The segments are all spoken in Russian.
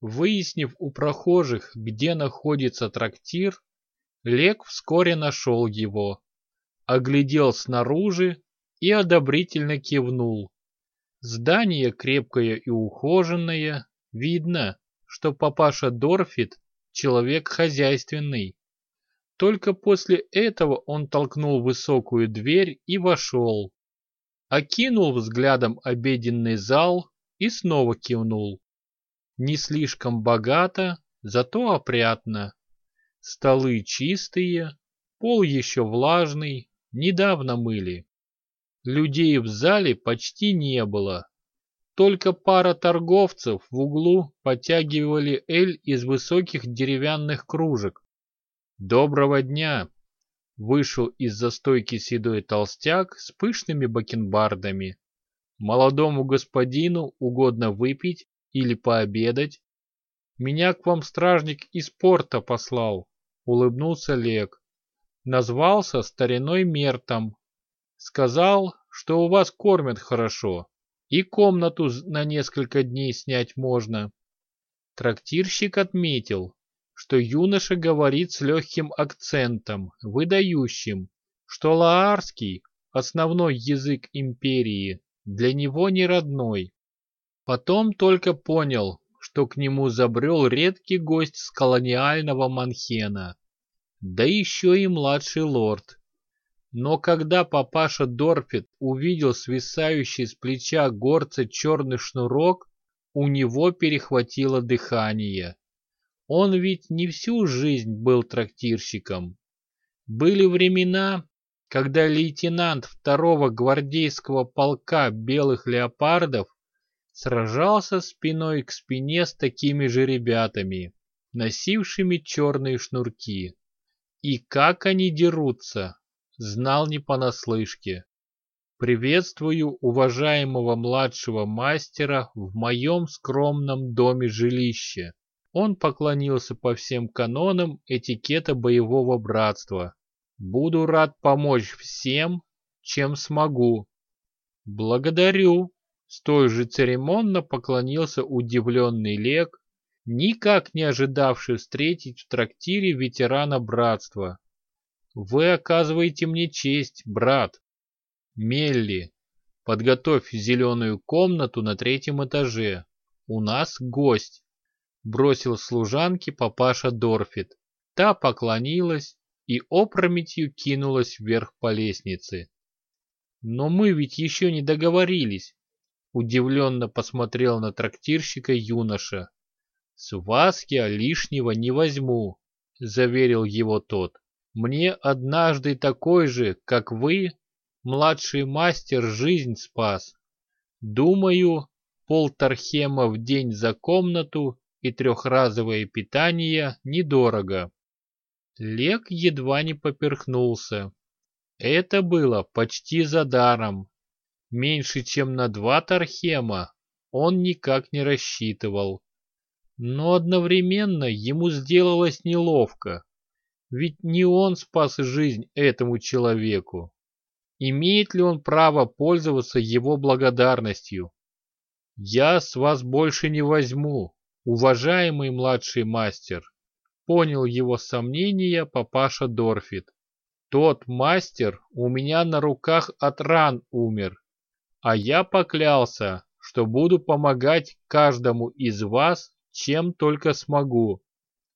Выяснив у прохожих, где находится трактир, Лек вскоре нашел его, оглядел снаружи и одобрительно кивнул. Здание крепкое и ухоженное, видно, что папаша Дорфит человек хозяйственный. Только после этого он толкнул высокую дверь и вошел. Окинул взглядом обеденный зал и снова кивнул. Не слишком богато, зато опрятно. Столы чистые, пол еще влажный, недавно мыли. Людей в зале почти не было. Только пара торговцев в углу подтягивали эль из высоких деревянных кружек. «Доброго дня!» Вышел из застойки седой толстяк с пышными бакенбардами. «Молодому господину угодно выпить или пообедать?» «Меня к вам стражник из порта послал», — улыбнулся Лек. Назвался стариной Мертом. Сказал, что у вас кормят хорошо и комнату на несколько дней снять можно. Трактирщик отметил, что юноша говорит с легким акцентом, выдающим, что лаарский, основной язык империи, для него не родной. Потом только понял, что к нему забрел редкий гость с колониального Манхена, да еще и младший лорд. Но когда папаша Дорфит увидел свисающий с плеча горца черный шнурок, у него перехватило дыхание. Он ведь не всю жизнь был трактирщиком. Были времена, когда лейтенант второго гвардейского полка белых леопардов сражался спиной к спине с такими же ребятами, носившими черные шнурки. И как они дерутся, знал не понаслышке. Приветствую уважаемого младшего мастера в моем скромном доме-жилище. Он поклонился по всем канонам этикета боевого братства. Буду рад помочь всем, чем смогу. Благодарю. Столь же церемонно поклонился удивленный Лек, никак не ожидавший встретить в трактире ветерана братства. Вы оказываете мне честь, брат. Мелли, подготовь зеленую комнату на третьем этаже. У нас гость. Бросил служанке папаша Дорфит. Та поклонилась и опрометью кинулась вверх по лестнице. Но мы ведь еще не договорились. Удивленно посмотрел на трактирщика юноша. С вас я лишнего не возьму, заверил его тот. Мне однажды такой же, как вы, младший мастер жизнь спас. Думаю, полторхема в день за комнату и трехразовое питание недорого. Лек едва не поперхнулся. Это было почти за даром. Меньше чем на два тархема он никак не рассчитывал. Но одновременно ему сделалось неловко. Ведь не он спас жизнь этому человеку. Имеет ли он право пользоваться его благодарностью? Я с вас больше не возьму, уважаемый младший мастер. Понял его сомнения папаша Дорфит. Тот мастер у меня на руках от ран умер, а я поклялся, что буду помогать каждому из вас, чем только смогу.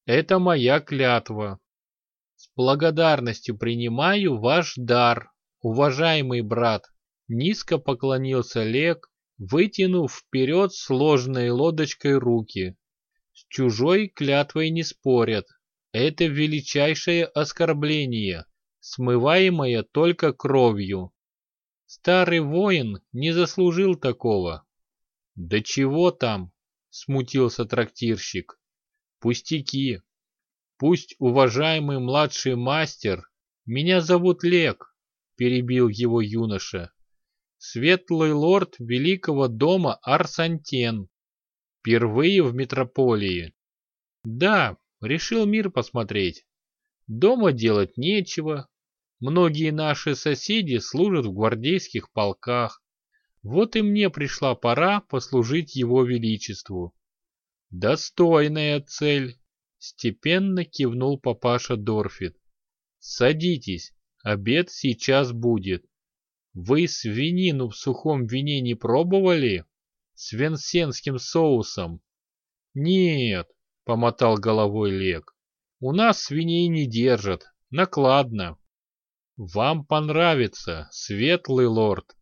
Это моя клятва благодарностью принимаю ваш дар, уважаемый брат. Низко поклонился Лек, вытянув вперед сложенной лодочкой руки. С чужой клятвой не спорят. Это величайшее оскорбление, смываемое только кровью. Старый воин не заслужил такого. Да чего там, смутился трактирщик. Пустяки, Пусть уважаемый младший мастер, меня зовут Лек, перебил его юноша. Светлый лорд великого дома Арсантен. Впервые в метрополии. Да, решил мир посмотреть. Дома делать нечего. Многие наши соседи служат в гвардейских полках. Вот и мне пришла пора послужить его величеству. Достойная цель, степенно кивнул папаша Дорфит. Садитесь, обед сейчас будет. Вы свинину в сухом вине не пробовали? С венсенским соусом? Нет, помотал головой Лек. У нас свиней не держат, накладно. Вам понравится, светлый лорд,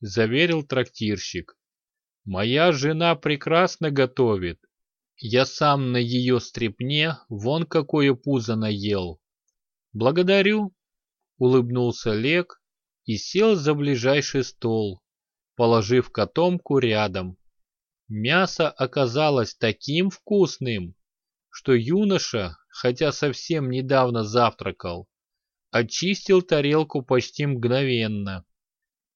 заверил трактирщик. Моя жена прекрасно готовит. Я сам на ее стрепне вон какое пузо наел. Благодарю, улыбнулся Лек и сел за ближайший стол, положив котомку рядом. Мясо оказалось таким вкусным, что юноша, хотя совсем недавно завтракал, очистил тарелку почти мгновенно.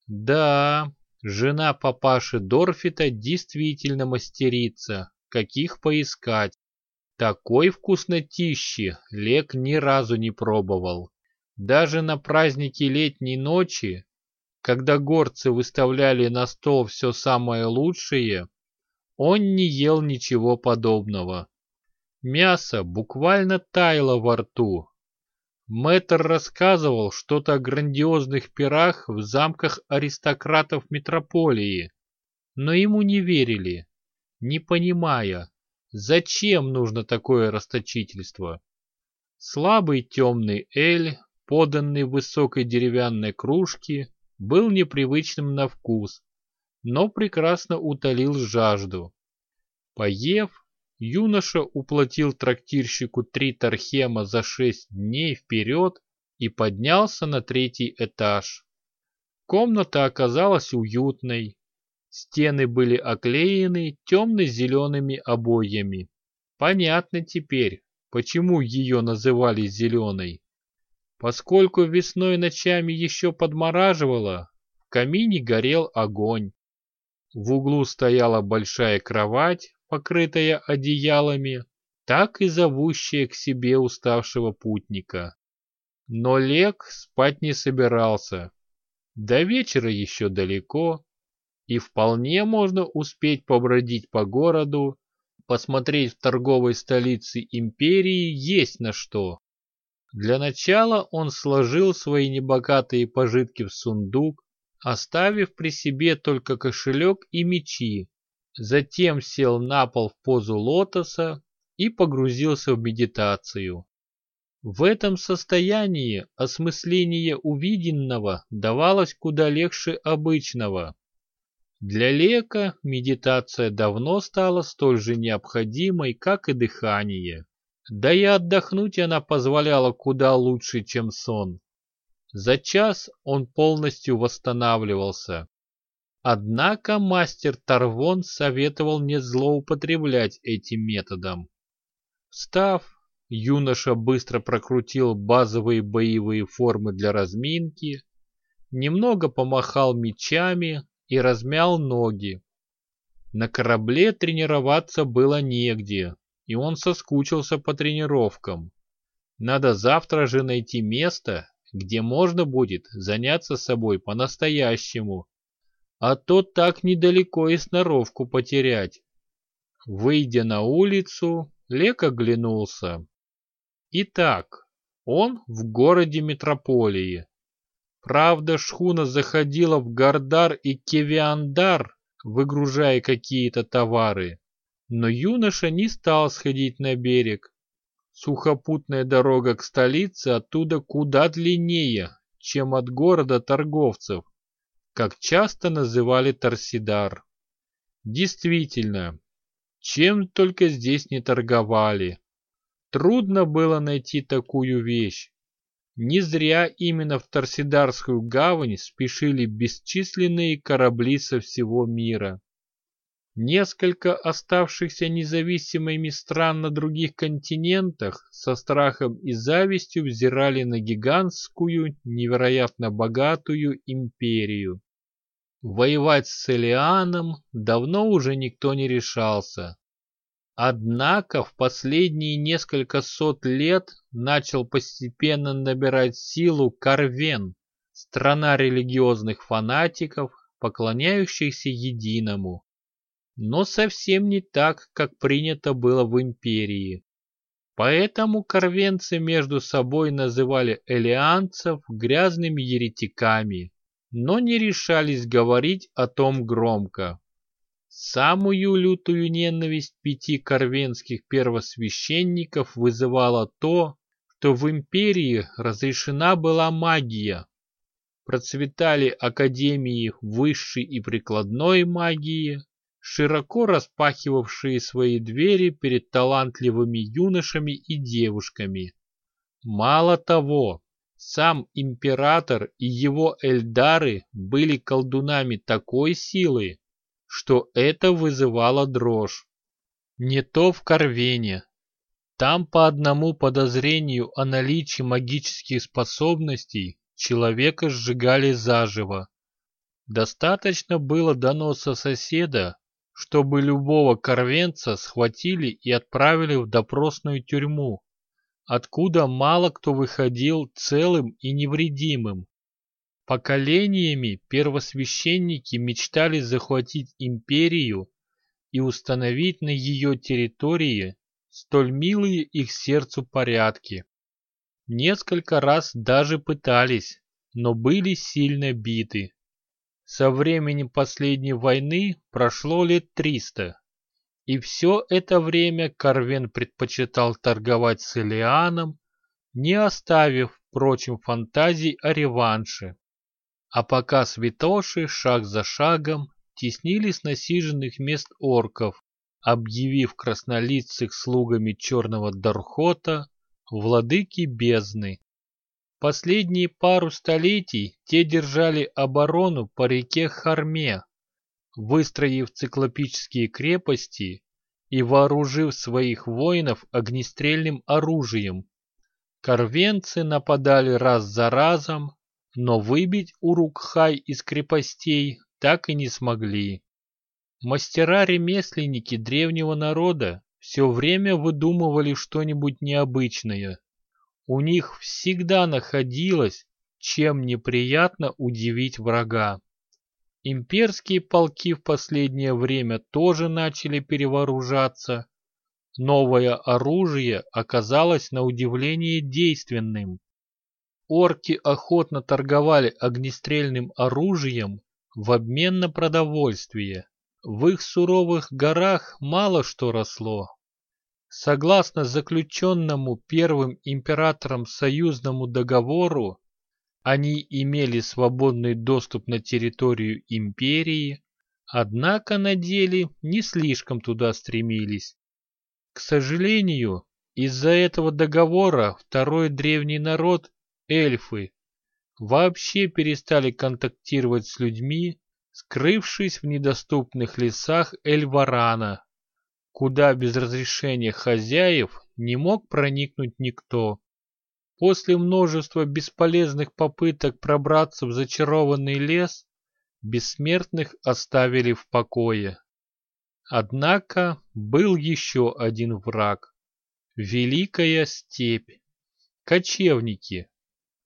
Да, жена папаши Дорфита действительно мастерица, каких поискать. Такой вкуснотищи Лек ни разу не пробовал. Даже на празднике летней ночи, когда горцы выставляли на стол все самое лучшее, он не ел ничего подобного. Мясо буквально таяло во рту. Мэтр рассказывал что-то о грандиозных пирах в замках аристократов метрополии, но ему не верили, не понимая, зачем нужно такое расточительство. Слабый темный эль поданный в высокой деревянной кружке, был непривычным на вкус, но прекрасно утолил жажду. Поев, юноша уплатил трактирщику три тархема за шесть дней вперед и поднялся на третий этаж. Комната оказалась уютной. Стены были оклеены темно-зелеными обоями. Понятно теперь, почему ее называли зеленой. Поскольку весной ночами еще подмораживало, в камине горел огонь. В углу стояла большая кровать, покрытая одеялами, так и зовущая к себе уставшего путника. Но Лек спать не собирался. До вечера еще далеко, и вполне можно успеть побродить по городу, посмотреть в торговой столице империи есть на что. Для начала он сложил свои небогатые пожитки в сундук, оставив при себе только кошелек и мечи. Затем сел на пол в позу лотоса и погрузился в медитацию. В этом состоянии осмысление увиденного давалось куда легче обычного. Для Лека медитация давно стала столь же необходимой, как и дыхание. Да и отдохнуть она позволяла куда лучше, чем сон. За час он полностью восстанавливался. Однако мастер Тарвон советовал не злоупотреблять этим методом. Встав, юноша быстро прокрутил базовые боевые формы для разминки, немного помахал мечами и размял ноги. На корабле тренироваться было негде, и он соскучился по тренировкам. Надо завтра же найти место, где можно будет заняться собой по-настоящему, а то так недалеко и сноровку потерять. Выйдя на улицу, Лек оглянулся. Итак, он в городе метрополии. Правда, шхуна заходила в Гардар и Кевиандар, выгружая какие-то товары. Но юноша не стал сходить на берег. Сухопутная дорога к столице оттуда куда длиннее, чем от города торговцев, как часто называли Торсидар. Действительно, чем только здесь не торговали. Трудно было найти такую вещь. Не зря именно в Торсидарскую гавань спешили бесчисленные корабли со всего мира. Несколько оставшихся независимыми стран на других континентах со страхом и завистью взирали на гигантскую, невероятно богатую империю. Воевать с Элианом давно уже никто не решался. Однако в последние несколько сот лет начал постепенно набирать силу Карвен, страна религиозных фанатиков, поклоняющихся единому. но совсем не так, как принято было в империи. Поэтому корвенцы между собой называли элеанцев грязными еретиками, но не решались говорить о том громко. Самую лютую ненависть пяти корвенских первосвященников вызывало то, что в империи разрешена была магия. Процветали академии высшей и прикладной магии, широко распахивавшие свои двери перед талантливыми юношами и девушками. Мало того, сам император и его эльдары были колдунами такой силы, что это вызывало дрожь. Не то в Корвене. Там по одному подозрению о наличии магических способностей человека сжигали заживо. Достаточно было доноса соседа, чтобы любого корвенца схватили и отправили в допросную тюрьму, откуда мало кто выходил целым и невредимым. Поколениями первосвященники мечтали захватить империю и установить на ее территории столь милые их сердцу порядки. Несколько раз даже пытались, но были сильно биты. Со времени последней войны прошло лет триста, и все это время Карвен предпочитал торговать с Элианом, не оставив, впрочем, фантазий о реванше. А пока святоши шаг за шагом теснили с насиженных мест орков, объявив краснолицых слугами черного Дархота владыки бездны. Последние пару столетий те держали оборону по реке Харме, выстроив циклопические крепости и вооружив своих воинов огнестрельным оружием. Корвенцы нападали раз за разом, но выбить Урукхай из крепостей так и не смогли. Мастера-ремесленники древнего народа все время выдумывали что-нибудь необычное. У них всегда находилось, чем неприятно удивить врага. Имперские полки в последнее время тоже начали перевооружаться. Новое оружие оказалось на удивление действенным. Орки охотно торговали огнестрельным оружием в обмен на продовольствие. В их суровых горах мало что росло. Согласно заключенному первым императором союзному договору, они имели свободный доступ на территорию империи, однако на деле не слишком туда стремились. К сожалению, из-за этого договора второй древний народ эльфы вообще перестали контактировать с людьми, скрывшись в недоступных лесах Эльварана, куда без разрешения хозяев не мог проникнуть никто. После множества бесполезных попыток пробраться в зачарованный лес, бессмертных оставили в покое. Однако был еще один враг. Великая степь. Кочевники,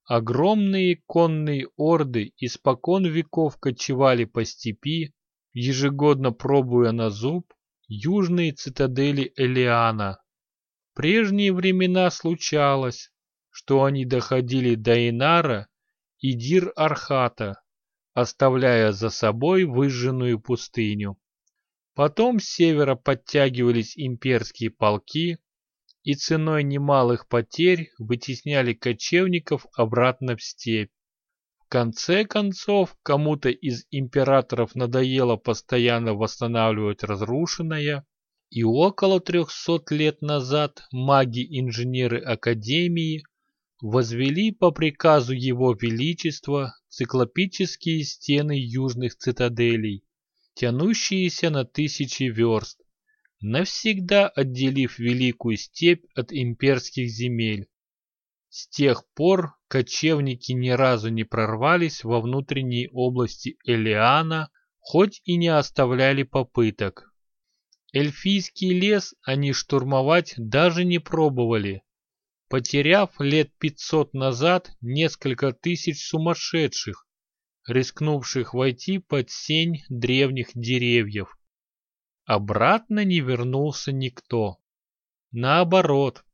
Огромные конные орды испокон веков кочевали по степи, ежегодно пробуя на зуб южные цитадели Элиана. В прежние времена случалось, что они доходили до Инара и Дир-Архата, оставляя за собой выжженную пустыню. Потом с севера подтягивались имперские полки, и ценой немалых потерь вытесняли кочевников обратно в степь. В конце концов, кому-то из императоров надоело постоянно восстанавливать разрушенное, и около трехсот лет назад маги-инженеры Академии возвели по приказу Его Величества циклопические стены южных цитаделей, тянущиеся на тысячи верст, навсегда отделив Великую степь от имперских земель. С тех пор кочевники ни разу не прорвались во внутренние области Элиана, хоть и не оставляли попыток. Эльфийский лес они штурмовать даже не пробовали, потеряв лет 500 назад несколько тысяч сумасшедших, рискнувших войти под сень древних деревьев. Обратно не вернулся никто. Наоборот,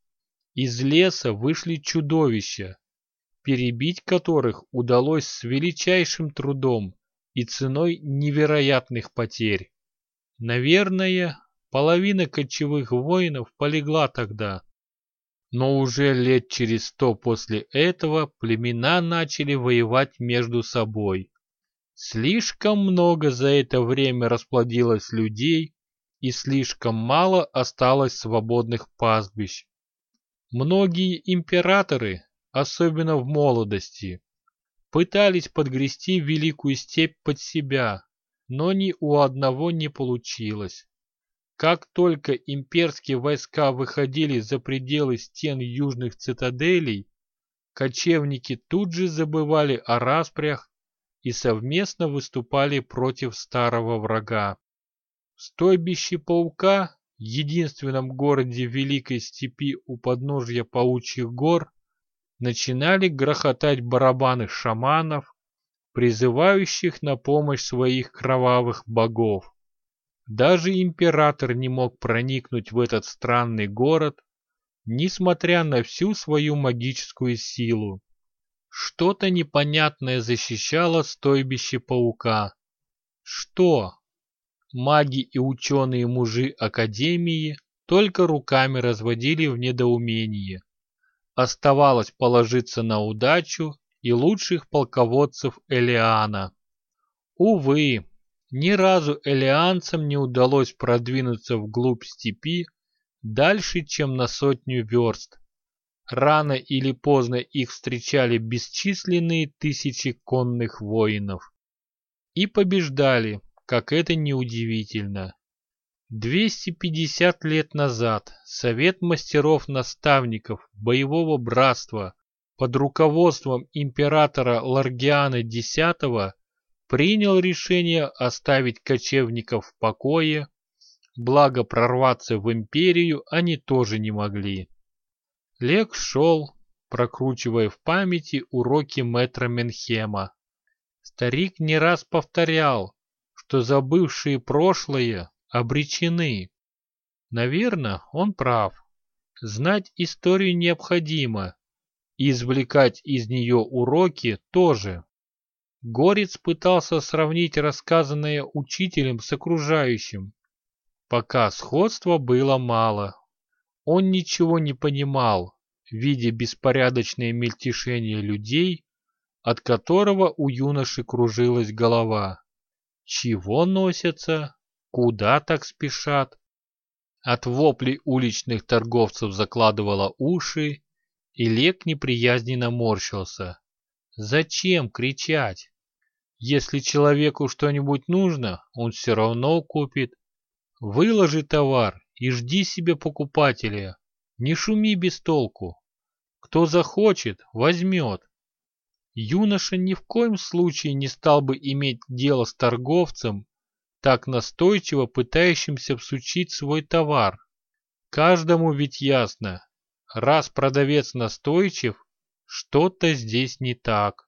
из леса вышли чудовища, перебить которых удалось с величайшим трудом и ценой невероятных потерь. Наверное, половина кочевых воинов полегла тогда. Но уже лет через сто после этого племена начали воевать между собой. Слишком много за это время расплодилось людей, и слишком мало осталось свободных пастбищ. Многие императоры, особенно в молодости, пытались подгрести великую степь под себя, но ни у одного не получилось. Как только имперские войска выходили за пределы стен южных цитаделей, кочевники тут же забывали о распрях и совместно выступали против старого врага. В стойбище паука, единственном городе Великой Степи у подножья паучьих гор, начинали грохотать барабаны шаманов, призывающих на помощь своих кровавых богов. Даже император не мог проникнуть в этот странный город, несмотря на всю свою магическую силу. Что-то непонятное защищало стойбище паука. Что? Маги и ученые-мужи Академии только руками разводили в недоумении. Оставалось положиться на удачу и лучших полководцев Элиана. Увы, ни разу элианцам не удалось продвинуться вглубь степи дальше, чем на сотню верст. Рано или поздно их встречали бесчисленные тысячи конных воинов. И побеждали, как это неудивительно. 250 лет назад Совет мастеров-наставников боевого братства под руководством императора Ларгиана X принял решение оставить кочевников в покое, благо прорваться в империю они тоже не могли. Лек шел, прокручивая в памяти уроки мэтра Менхема. Старик не раз повторял, что забывшие прошлое обречены. Наверное, он прав. Знать историю необходимо, и извлекать из нее уроки тоже. Горец пытался сравнить рассказанное учителем с окружающим. Пока сходства было мало. Он ничего не понимал, видя беспорядочное мельтешение людей, от которого у юноши кружилась голова. Чего носятся? Куда так спешат? От воплей уличных торговцев закладывало уши, и Лек неприязненно морщился. Зачем кричать? Если человеку что-нибудь нужно, он все равно купит. Выложи товар и жди себе покупателя. Не шуми без толку. Кто захочет, возьмет. Юноша ни в коем случае не стал бы иметь дело с торговцем, так настойчиво пытающимся всучить свой товар. Каждому ведь ясно, раз продавец настойчив, что-то здесь не так.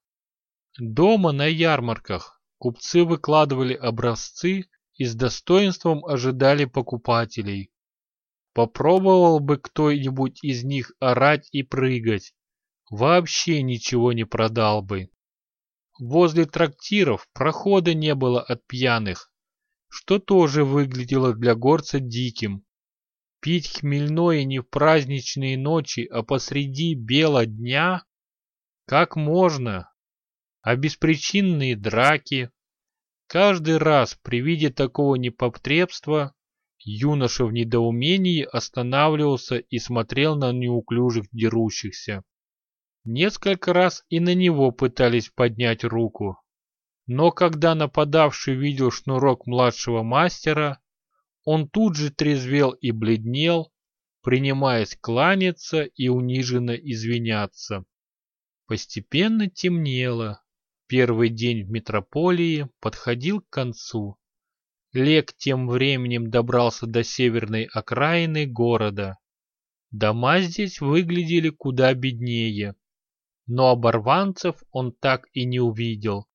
Дома на ярмарках купцы выкладывали образцы и с достоинством ожидали покупателей. Попробовал бы кто-нибудь из них орать и прыгать, вообще ничего не продал бы. Возле трактиров прохода не было от пьяных, что тоже выглядело для горца диким. Пить хмельное не в праздничные ночи, а посреди бела дня? Как можно? А беспричинные драки? Каждый раз при виде такого непотребства юноша в недоумении останавливался и смотрел на неуклюжих дерущихся. Несколько раз и на него пытались поднять руку. Но когда нападавший видел шнурок младшего мастера, он тут же трезвел и бледнел, принимаясь кланяться и униженно извиняться. Постепенно темнело. Первый день в метрополии подходил к концу. Лек тем временем добрался до северной окраины города. Дома здесь выглядели куда беднее но оборванцев он так и не увидел.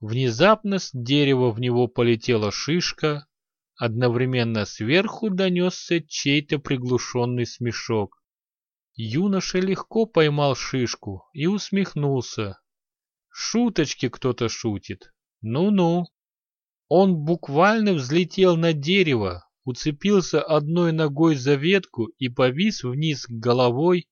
Внезапно с дерева в него полетела шишка, одновременно сверху донесся чей-то приглушенный смешок. Юноша легко поймал шишку и усмехнулся. Шуточки кто-то шутит. Ну-ну. Он буквально взлетел на дерево, уцепился одной ногой за ветку и повис вниз головой,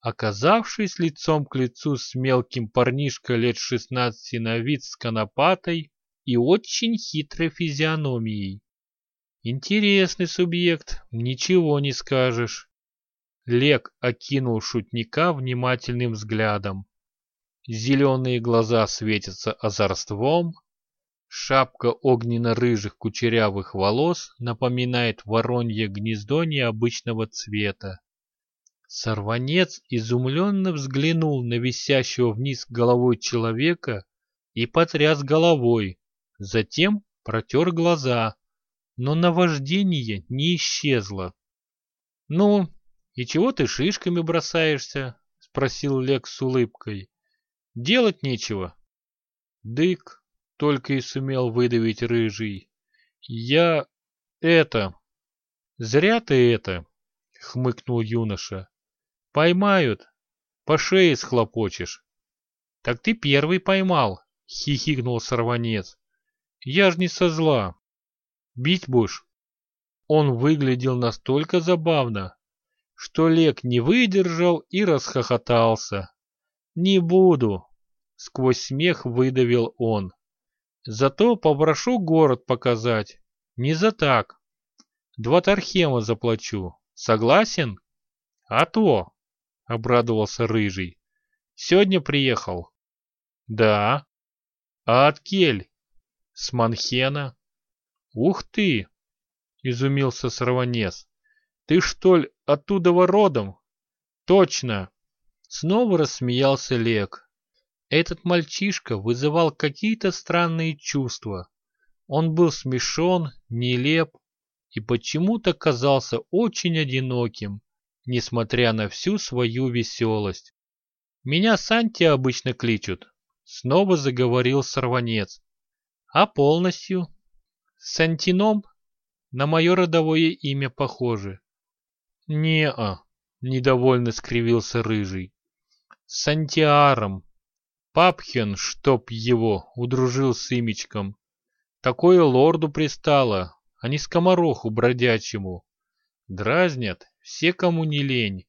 оказавшись лицом к лицу с мелким парнишкой лет шестнадцати на вид с конопатой и очень хитрой физиономией. Интересный субъект, ничего не скажешь. Лек окинул шутника внимательным взглядом. Зеленые глаза светятся озорством, шапка огненно-рыжих кучерявых волос напоминает воронье гнездо необычного цвета. Сорванец изумленно взглянул на висящего вниз головой человека и потряс головой, затем протер глаза, но наваждение не исчезло. «Ну, и чего ты шишками бросаешься?» — спросил Лек с улыбкой. «Делать нечего». «Дык», — только и сумел выдавить рыжий. «Я... это...» «Зря ты это», — хмыкнул юноша. «Поймают, по шее схлопочешь». «Так ты первый поймал», — хихикнул сорванец. «Я ж не со зла. Бить будешь?» Он выглядел настолько забавно, что Лек не выдержал и расхохотался. «Не буду!» — сквозь смех выдавил он. «Зато попрошу город показать. Не за так. Два тархема заплачу. Согласен?» «А то!» — обрадовался Рыжий. «Сегодня приехал?» «Да». «А от Кель?» «С Манхена?» «Ух ты!» — изумился Сорванец. «Ты что ли оттуда родом?» «Точно!» Снова рассмеялся Лек. Этот мальчишка вызывал какие-то странные чувства. Он был смешон, нелеп и почему-то казался очень одиноким, несмотря на всю свою веселость. «Меня Санти обычно кличут», — снова заговорил сорванец. «А полностью?» Сантином на мое родовое имя похоже. Не-а, недовольно скривился рыжий. Сантиаром. Папхен, чтоб его, удружил с имечком. Такое лорду пристало, а не скомороху бродячему. Дразнят все, кому не лень.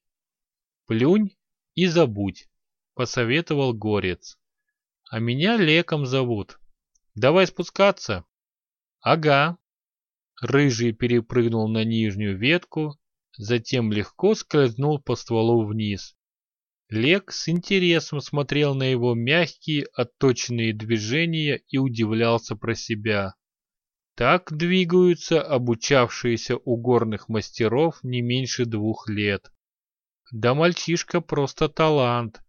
Плюнь и забудь, посоветовал горец. А меня леком зовут. Давай спускаться. Ага. Рыжий перепрыгнул на нижнюю ветку, затем легко скользнул по стволу вниз. Лек с интересом смотрел на его мягкие, отточенные движения и удивлялся про себя. Так двигаются обучавшиеся у горных мастеров не меньше двух лет. Да мальчишка просто талант.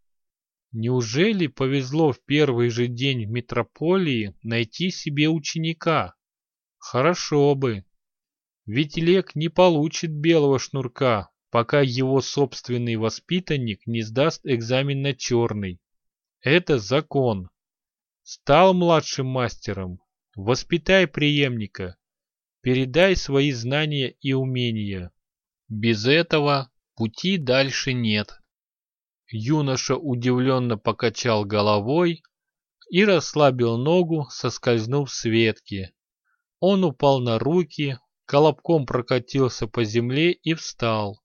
Неужели повезло в первый же день в метрополии найти себе ученика? Хорошо бы. Ведь Лек не получит белого шнурка, пока его собственный воспитанник не сдаст экзамен на черный. Это закон. Стал младшим мастером. Воспитай преемника. Передай свои знания и умения. Без этого пути дальше нет. Юноша удивленно покачал головой и расслабил ногу, соскользнув с ветки. Он упал на руки, колобком прокатился по земле и встал.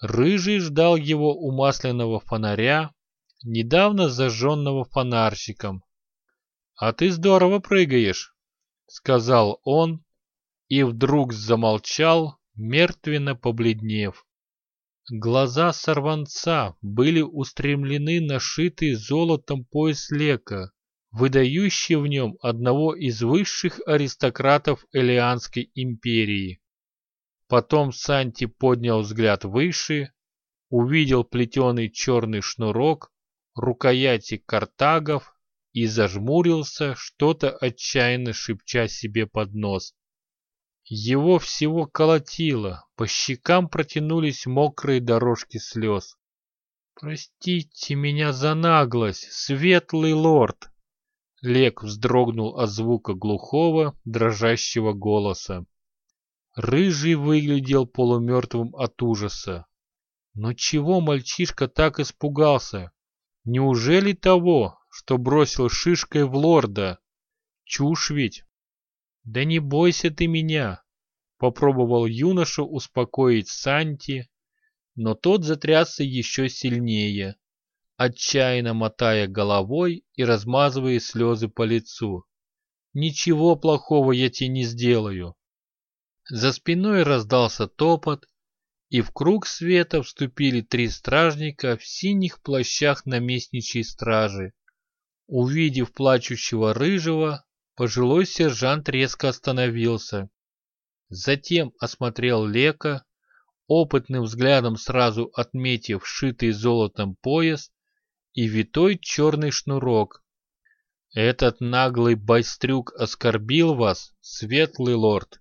Рыжий ждал его у масляного фонаря, недавно зажженного фонарщиком. «А ты здорово прыгаешь», — сказал он, и вдруг замолчал, мертвенно побледнев. Глаза сорванца были устремлены на шитый золотом пояс лека, выдающий в нем одного из высших аристократов Элианской империи. Потом Санти поднял взгляд выше, увидел плетеный черный шнурок, рукояти картагов и зажмурился, что-то отчаянно шепча себе под нос. Его всего колотило, по щекам протянулись мокрые дорожки слез. «Простите меня за наглость, светлый лорд!» Лек вздрогнул от звука глухого, дрожащего голоса. Рыжий выглядел полумертвым от ужаса. Но чего мальчишка так испугался? Неужели того, что бросил шишкой в лорда? Чушь ведь. Да не бойся ты меня, попробовал юноша успокоить Санти, но тот затрясся еще сильнее, отчаянно мотая головой и размазывая слезы по лицу. Ничего плохого я тебе не сделаю. За спиной раздался топот, и в круг света вступили три стражника в синих плащах наместничьей стражи. Увидев плачущего рыжего, пожилой сержант резко остановился. Затем осмотрел Лека, опытным взглядом сразу отметив шитый золотом пояс и витой черный шнурок. «Этот наглый байстрюк оскорбил вас, светлый лорд!»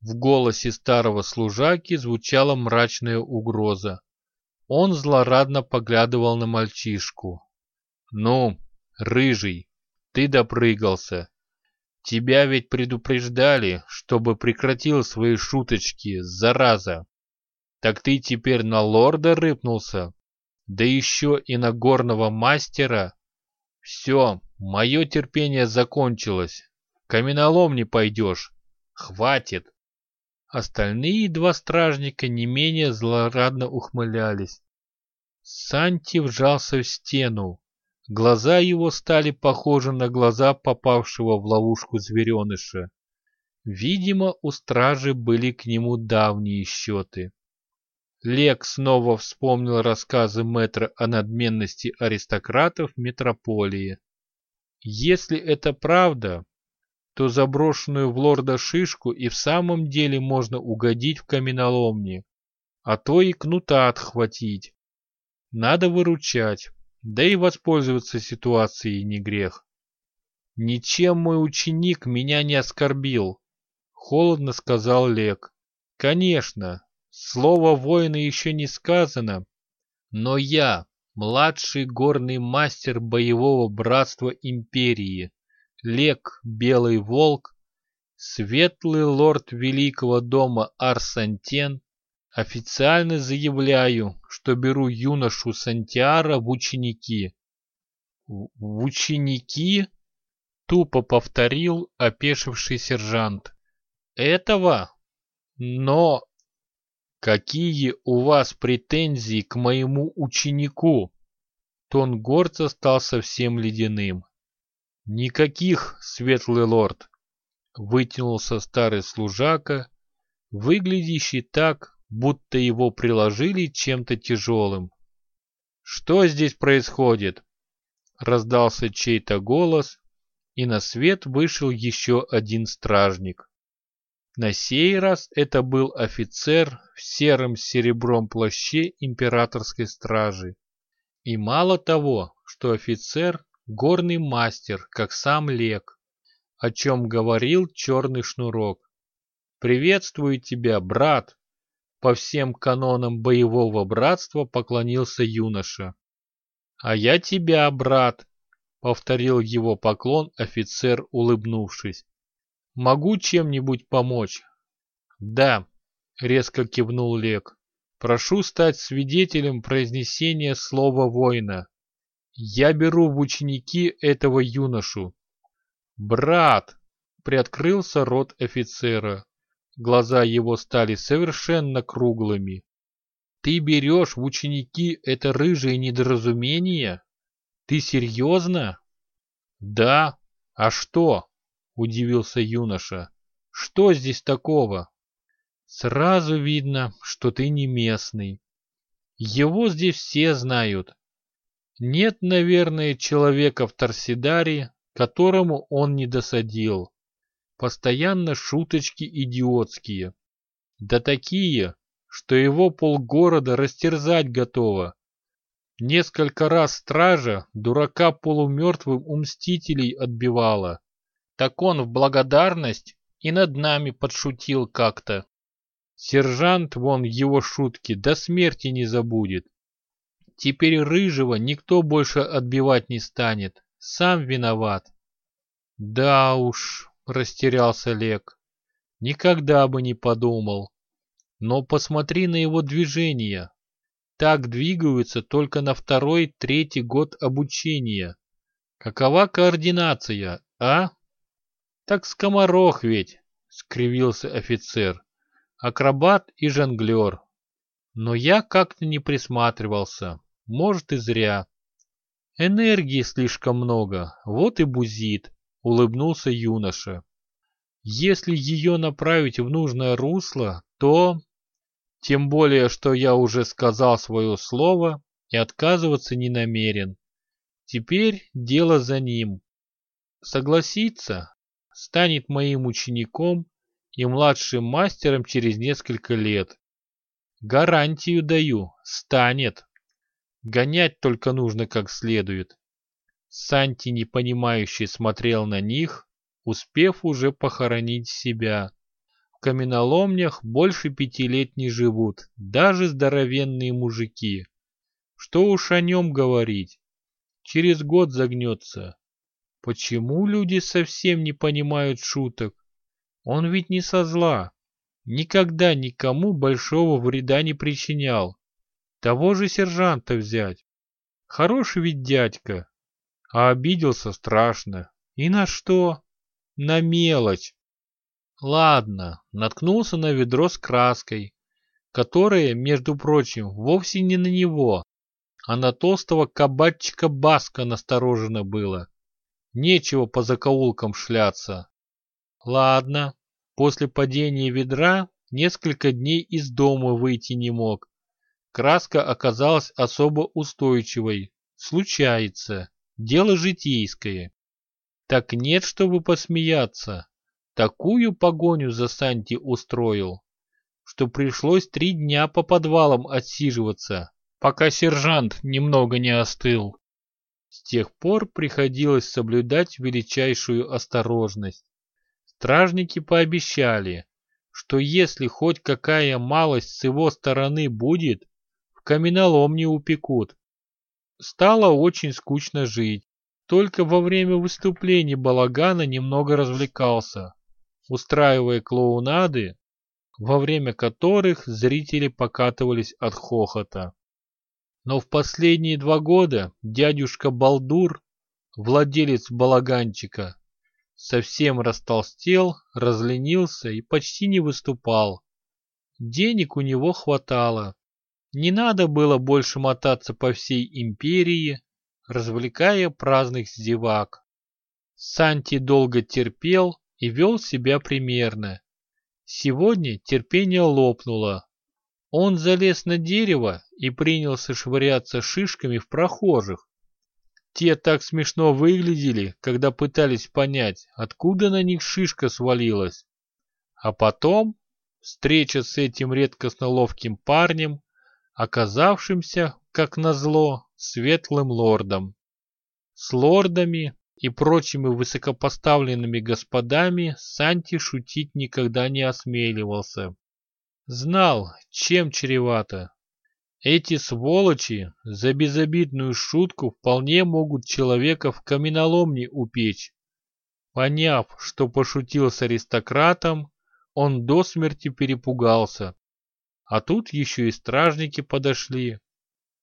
В голосе старого служаки звучала мрачная угроза. Он злорадно поглядывал на мальчишку. «Ну, рыжий, ты допрыгался. Тебя ведь предупреждали, чтобы прекратил свои шуточки, зараза. Так ты теперь на лорда рыпнулся? Да еще и на горного мастера? Все, мое терпение закончилось. Каменолом не пойдешь. Хватит. Остальные два стражника не менее злорадно ухмылялись. Санти вжался в стену. Глаза его стали похожи на глаза попавшего в ловушку звереныша. Видимо, у стражи были к нему давние счеты. Лек снова вспомнил рассказы мэтра о надменности аристократов метрополии. Если это правда, то заброшенную в лорда шишку и в самом деле можно угодить в каменоломне, а то и кнута отхватить. Надо выручать, да и воспользоваться ситуацией не грех. «Ничем мой ученик меня не оскорбил», — холодно сказал Лек. «Конечно, слово воина еще не сказано, но я, младший горный мастер боевого братства империи, Лек Белый Волк, светлый лорд Великого дома Арсантен, официально заявляю, что беру юношу Сантиара в ученики. В ученики? Тупо повторил опешивший сержант. Этого? Но... Какие у вас претензии к моему ученику? Тон горца стал совсем ледяным. «Никаких, светлый лорд!» Вытянулся старый служака, выглядящий так, будто его приложили чем-то тяжелым. «Что здесь происходит?» Раздался чей-то голос, и на свет вышел еще один стражник. На сей раз это был офицер в сером серебром плаще императорской стражи. И мало того, что офицер, горный мастер, как сам Лек, о чем говорил черный шнурок. «Приветствую тебя, брат!» По всем канонам боевого братства поклонился юноша. «А я тебя, брат!» — повторил его поклон офицер, улыбнувшись. «Могу чем-нибудь помочь?» «Да», — резко кивнул Лек. «Прошу стать свидетелем произнесения слова воина. Я беру в ученики этого юношу. Брат! Приоткрылся рот офицера. Глаза его стали совершенно круглыми. Ты берешь в ученики это рыжее недоразумение? Ты серьезно? Да. А что? Удивился юноша. Что здесь такого? Сразу видно, что ты не местный. Его здесь все знают, нет, наверное, человека в Торсидаре, которому он не досадил. Постоянно шуточки идиотские. Да такие, что его полгорода растерзать готово. Несколько раз стража дурака полумертвым у мстителей отбивала. Так он в благодарность и над нами подшутил как-то. Сержант вон его шутки до смерти не забудет. Теперь рыжего никто больше отбивать не станет. Сам виноват. Да уж, растерялся Лек. Никогда бы не подумал. Но посмотри на его движения. Так двигаются только на второй-третий год обучения. Какова координация, а? Так скоморох ведь, скривился офицер. Акробат и жонглер. Но я как-то не присматривался. Может и зря. Энергии слишком много, вот и бузит, улыбнулся юноша. Если ее направить в нужное русло, то... Тем более, что я уже сказал свое слово и отказываться не намерен. Теперь дело за ним. Согласится, станет моим учеником и младшим мастером через несколько лет. Гарантию даю, станет. Гонять только нужно как следует. Санти непонимающе смотрел на них, успев уже похоронить себя. В каменоломнях больше пяти лет не живут, даже здоровенные мужики. Что уж о нем говорить. Через год загнется. Почему люди совсем не понимают шуток? Он ведь не со зла. Никогда никому большого вреда не причинял. Того же сержанта взять. Хороший ведь дядька. А обиделся страшно. И на что? на мелочь. Ладно, наткнулся на ведро с краской, которое, между прочим, вовсе не на него, а на толстого кабачика Баска насторожено было. Нечего по закоулкам шляться. Ладно, после падения ведра несколько дней из дома выйти не мог. Краска оказалась особо устойчивой. Случается. Дело житейское. Так нет, чтобы посмеяться. Такую погоню за Санти устроил, что пришлось три дня по подвалам отсиживаться, пока сержант немного не остыл. С тех пор приходилось соблюдать величайшую осторожность. Стражники пообещали, что если хоть какая малость с его стороны будет, в каменолом не упекут. Стало очень скучно жить. Только во время выступлений балагана немного развлекался, устраивая клоунады, во время которых зрители покатывались от хохота. Но в последние два года дядюшка Балдур, владелец балаганчика, совсем растолстел, разленился и почти не выступал. Денег у него хватало. Не надо было больше мотаться по всей империи, развлекая праздных зевак. Санти долго терпел и вел себя примерно. Сегодня терпение лопнуло. Он залез на дерево и принялся швыряться шишками в прохожих. Те так смешно выглядели, когда пытались понять, откуда на них шишка свалилась. А потом встреча с этим редкостно ловким парнем, оказавшимся, как назло, светлым лордом. С лордами и прочими высокопоставленными господами Санти шутить никогда не осмеливался. Знал, чем чревато. Эти сволочи за безобидную шутку вполне могут человека в каменоломне упечь. Поняв, что пошутил с аристократом, он до смерти перепугался. А тут еще и стражники подошли.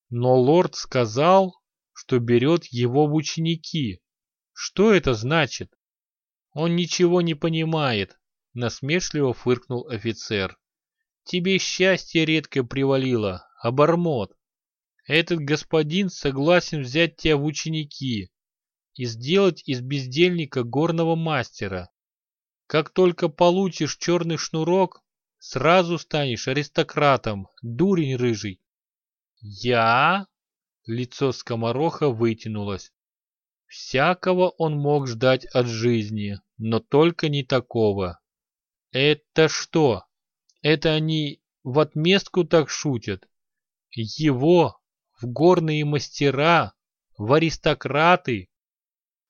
Но лорд сказал, что берет его в ученики. Что это значит? Он ничего не понимает, насмешливо фыркнул офицер. Тебе счастье редко привалило, обормот. Этот господин согласен взять тебя в ученики и сделать из бездельника горного мастера. Как только получишь черный шнурок, сразу станешь аристократом, дурень рыжий. «Я?» Лицо скомороха вытянулось. Всякого он мог ждать от жизни, но только не такого. «Это что? Это они в отместку так шутят? Его в горные мастера, в аристократы?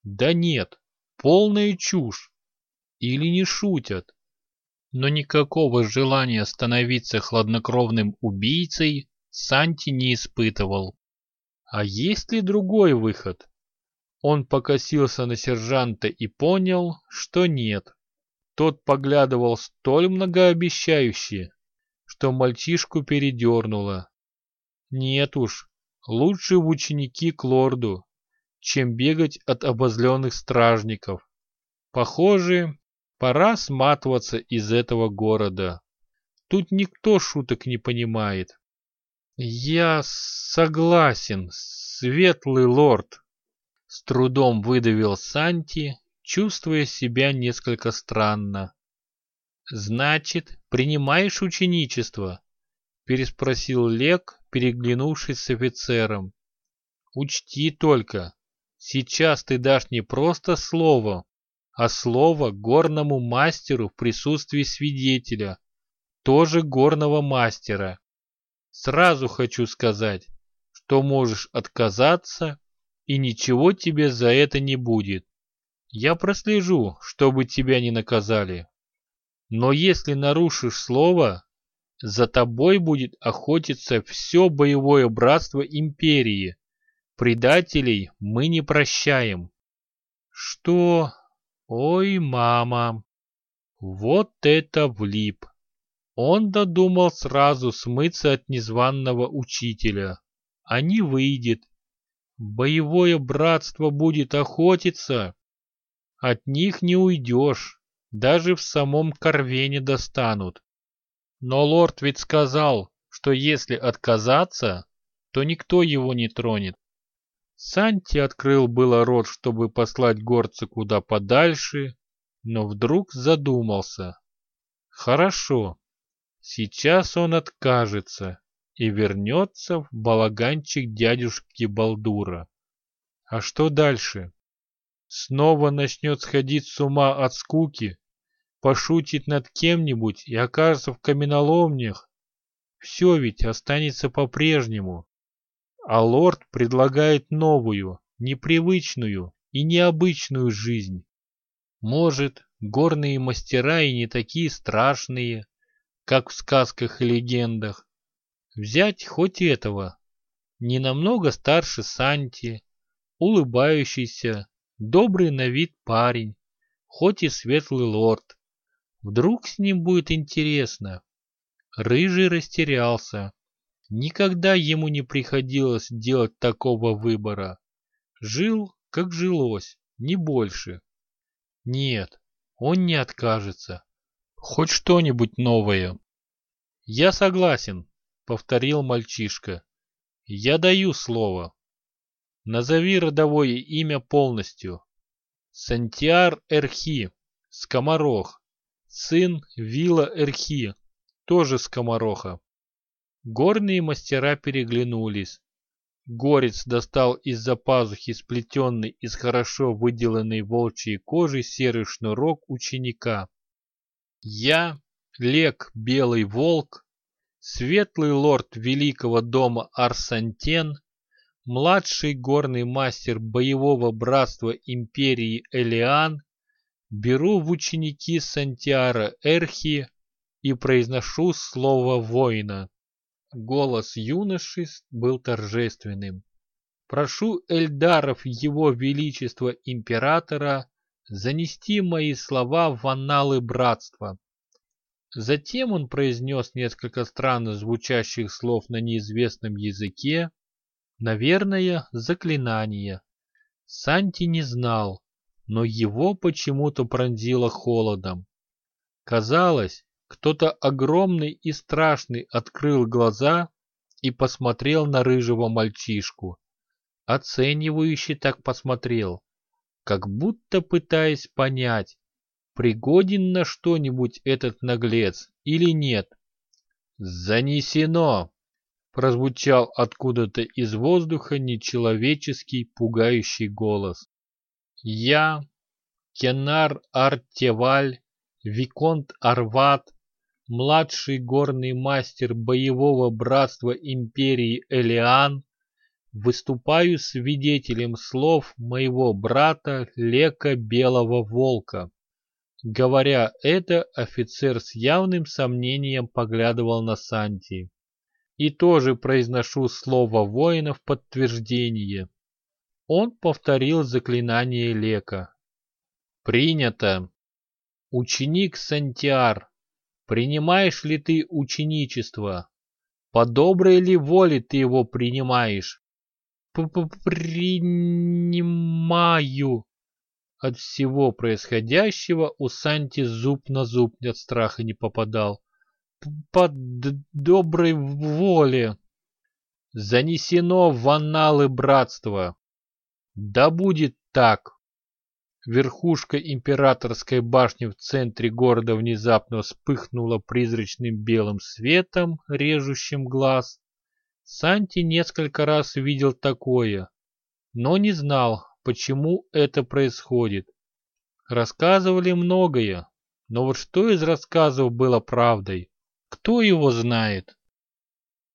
Да нет, полная чушь. Или не шутят. Но никакого желания становиться хладнокровным убийцей Санти не испытывал. А есть ли другой выход? Он покосился на сержанта и понял, что нет. Тот поглядывал столь многообещающе, что мальчишку передернуло. Нет уж, лучше в ученики к лорду, чем бегать от обозленных стражников. Похоже, пора сматываться из этого города. Тут никто шуток не понимает. Я согласен, светлый лорд. С трудом выдавил Санти, чувствуя себя несколько странно. «Значит, принимаешь ученичество?» — переспросил Лек, переглянувшись с офицером. «Учти только, сейчас ты дашь не просто слово, а слово горному мастеру в присутствии свидетеля, тоже горного мастера. Сразу хочу сказать, что можешь отказаться, и ничего тебе за это не будет. Я прослежу, чтобы тебя не наказали. Но если нарушишь слово, за тобой будет охотиться все боевое братство империи. Предателей мы не прощаем. Что? Ой, мама. Вот это влип. Он додумал сразу смыться от незваного учителя. А не выйдет. Боевое братство будет охотиться. От них не уйдешь, даже в самом Корвене достанут. Но лорд ведь сказал, что если отказаться, то никто его не тронет. Санти открыл было рот, чтобы послать горца куда подальше, но вдруг задумался. Хорошо, сейчас он откажется и вернется в балаганчик дядюшки Балдура. А что дальше? Снова начнет сходить с ума от скуки, пошутит над кем-нибудь и окажется в каменоломнях, все ведь останется по-прежнему. А лорд предлагает новую, непривычную и необычную жизнь. Может, горные мастера и не такие страшные, как в сказках и легендах. Взять хоть этого, не намного старше Санти, улыбающийся, Добрый на вид парень, хоть и светлый лорд. Вдруг с ним будет интересно. Рыжий растерялся. Никогда ему не приходилось делать такого выбора. Жил, как жилось, не больше. Нет, он не откажется. Хоть что-нибудь новое. Я согласен, повторил мальчишка. Я даю слово. Назови родовое имя полностью. Сантьяр Эрхи, скоморох. Сын Вила Эрхи, тоже скомороха. Горные мастера переглянулись. Горец достал из-за пазухи сплетенный из хорошо выделанной волчьей кожи серый шнурок ученика. Я, Лек Белый Волк, светлый лорд великого дома Арсантен, младший горный мастер боевого братства империи Элиан, беру в ученики Сантьяра Эрхи и произношу слово воина. Голос юноши был торжественным. Прошу Эльдаров Его Величества Императора занести мои слова в анналы братства. Затем он произнес несколько странно звучащих слов на неизвестном языке, Наверное, заклинание. Санти не знал, но его почему-то пронзило холодом. Казалось, кто-то огромный и страшный открыл глаза и посмотрел на рыжего мальчишку. Оценивающе так посмотрел, как будто пытаясь понять, пригоден на что-нибудь этот наглец или нет. «Занесено!» Прозвучал откуда-то из воздуха нечеловеческий пугающий голос. Я, Кенар Артеваль, Виконт Арват, младший горный мастер боевого братства империи Элиан, выступаю свидетелем слов моего брата Лека Белого Волка. Говоря это, офицер с явным сомнением поглядывал на Санти и тоже произношу слово воина в подтверждение. Он повторил заклинание Лека. Принято. Ученик Сантиар, принимаешь ли ты ученичество? По доброй ли воле ты его принимаешь? Принимаю. От всего происходящего у Санти зуб на зуб от страха не попадал. По доброй воле. Занесено в анналы братства. Да будет так. Верхушка императорской башни в центре города внезапно вспыхнула призрачным белым светом, режущим глаз. Санти несколько раз видел такое, но не знал, почему это происходит. Рассказывали многое, но вот что из рассказов было правдой, кто его знает?